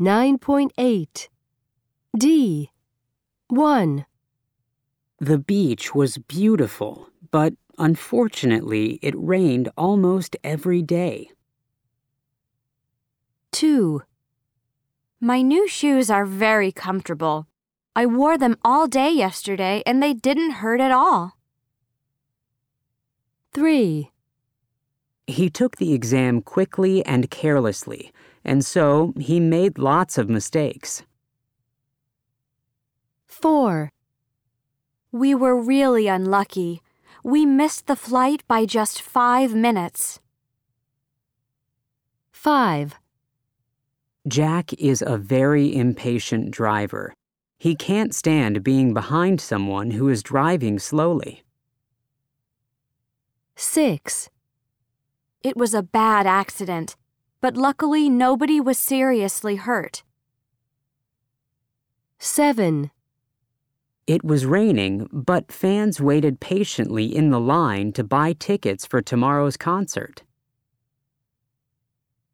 9.8 D 1. The beach was beautiful, but unfortunately, it rained almost every day. 2. My new shoes are very comfortable. I wore them all day yesterday and they didn't hurt at all. 3. He took the exam quickly and carelessly, and so he made lots of mistakes. 4. We were really unlucky. We missed the flight by just five minutes. 5. Jack is a very impatient driver. He can't stand being behind someone who is driving slowly. 6. It was a bad accident, but luckily nobody was seriously hurt. 7. It was raining, but fans waited patiently in the line to buy tickets for tomorrow's concert.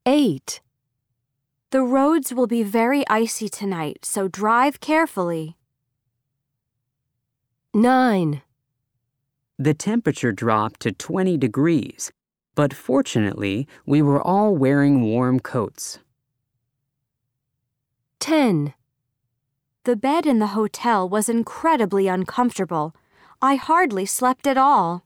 8. The roads will be very icy tonight, so drive carefully. 9. The temperature dropped to 20 degrees, but fortunately, we were all wearing warm coats. 10. The bed in the hotel was incredibly uncomfortable. I hardly slept at all.